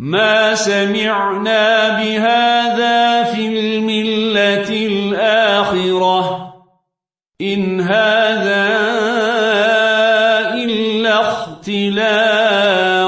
ما سمعنا بهذا في الملة الآخرة. إن هذا إلا اختلاف.